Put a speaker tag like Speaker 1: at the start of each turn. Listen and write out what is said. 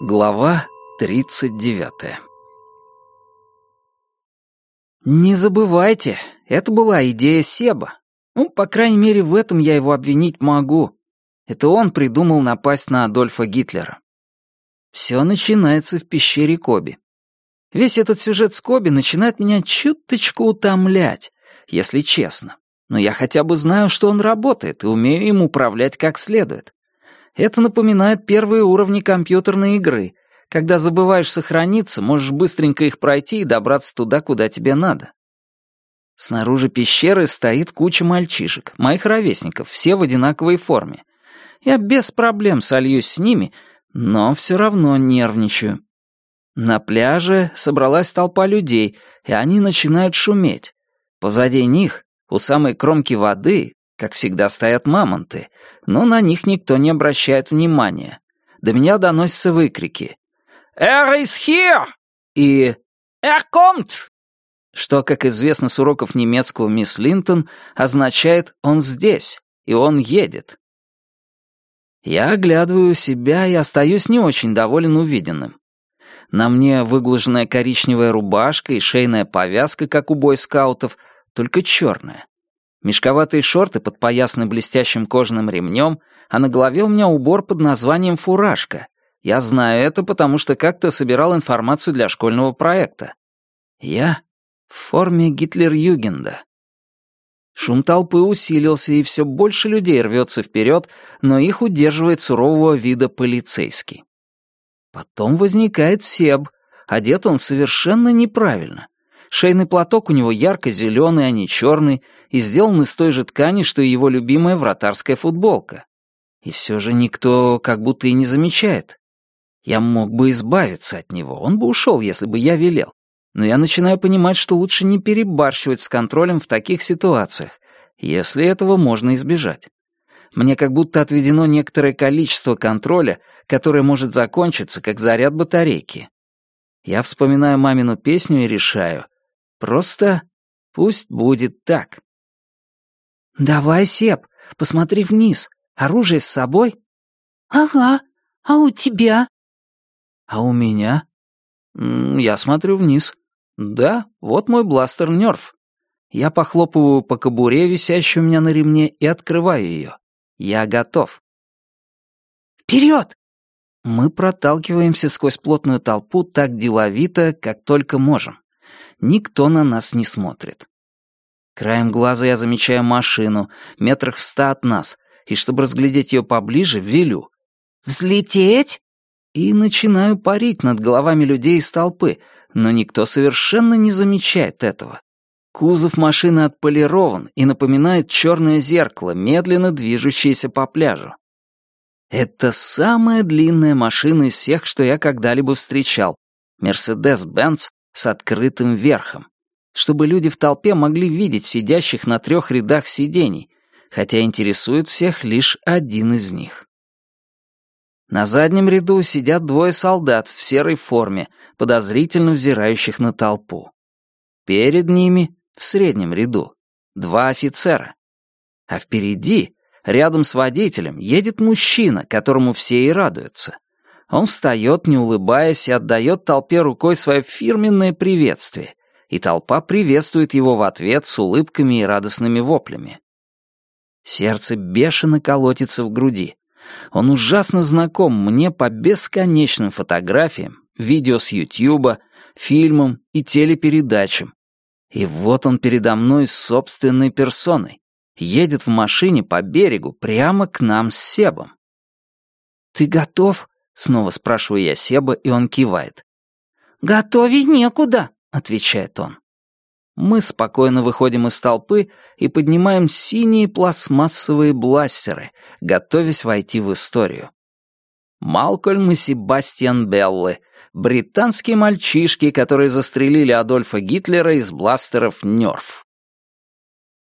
Speaker 1: Глава 39 «Не забывайте, это была идея Себа. Ну, по крайней мере, в этом я его обвинить могу. Это он придумал напасть на Адольфа Гитлера. Все начинается в пещере Коби. Весь этот сюжет с Коби начинает меня чуточку утомлять, если честно. Но я хотя бы знаю, что он работает, и умею им управлять как следует. Это напоминает первые уровни компьютерной игры. Когда забываешь сохраниться, можешь быстренько их пройти и добраться туда, куда тебе надо. Снаружи пещеры стоит куча мальчишек, моих ровесников, все в одинаковой форме. Я без проблем сольюсь с ними, но все равно нервничаю. На пляже собралась толпа людей, и они начинают шуметь. Позади них у самой кромки воды, как всегда, стоят мамонты, но на них никто не обращает внимания. До меня доносятся выкрики. «Er is here!» и «Er kommt!» что, как известно с уроков немецкого мисс Линтон, означает «он здесь» и «он едет». Я оглядываю себя и остаюсь не очень доволен увиденным. На мне выглаженная коричневая рубашка и шейная повязка, как у бойскаутов, только черная. Мешковатые шорты подпоясаны блестящим кожаным ремнем, а на голове у меня убор под названием «фуражка». Я знаю это, потому что как-то собирал информацию для школьного проекта. Я в форме Гитлер-Югенда. Шум толпы усилился, и все больше людей рвется вперед, но их удерживает сурового вида полицейский. Потом возникает Себ. Одет он совершенно неправильно. Шейный платок у него ярко-зеленый, а не черный, и сделан из той же ткани, что и его любимая вратарская футболка. И все же никто как будто и не замечает. Я мог бы избавиться от него, он бы ушел, если бы я велел. Но я начинаю понимать, что лучше не перебарщивать с контролем в таких ситуациях, если этого можно избежать. Мне как будто отведено некоторое количество контроля, которое может закончиться, как заряд батарейки. Я вспоминаю мамину песню и решаю, Просто пусть будет так. «Давай, Сеп, посмотри вниз. Оружие с собой?»
Speaker 2: «Ага. А у тебя?»
Speaker 1: «А у меня?» «Я смотрю вниз. Да, вот мой бластер Нерф. Я похлопываю по кобуре, висящей у меня на ремне, и открываю ее. Я готов».
Speaker 2: «Вперед!»
Speaker 1: Мы проталкиваемся сквозь плотную толпу так деловито, как только можем никто на нас не смотрит. Краем глаза я замечаю машину, метрах в ста от нас, и чтобы разглядеть ее поближе, велю.
Speaker 2: «Взлететь?»
Speaker 1: И начинаю парить над головами людей из толпы, но никто совершенно не замечает этого. Кузов машины отполирован и напоминает черное зеркало, медленно движущееся по пляжу. Это самая длинная машина из всех, что я когда-либо встречал. Мерседес-Бенц с открытым верхом, чтобы люди в толпе могли видеть сидящих на трех рядах сидений, хотя интересует всех лишь один из них. На заднем ряду сидят двое солдат в серой форме, подозрительно взирающих на толпу. Перед ними, в среднем ряду, два офицера. А впереди, рядом с водителем, едет мужчина, которому все и радуются. Он встает, не улыбаясь, и отдает толпе рукой свое фирменное приветствие, и толпа приветствует его в ответ с улыбками и радостными воплями. Сердце бешено колотится в груди. Он ужасно знаком мне по бесконечным фотографиям, видео с Ютьюба, фильмам и телепередачам. И вот он передо мной с собственной персоной. Едет в машине по берегу прямо к нам с Себом.
Speaker 2: «Ты готов?»
Speaker 1: Снова спрашиваю я Себа, и он кивает.
Speaker 2: «Готовить некуда», — отвечает он.
Speaker 1: Мы спокойно выходим из толпы и поднимаем синие пластмассовые бластеры, готовясь войти в историю. Малкольм и Себастьян Беллы, британские мальчишки, которые застрелили Адольфа Гитлера из бластеров Нёрф.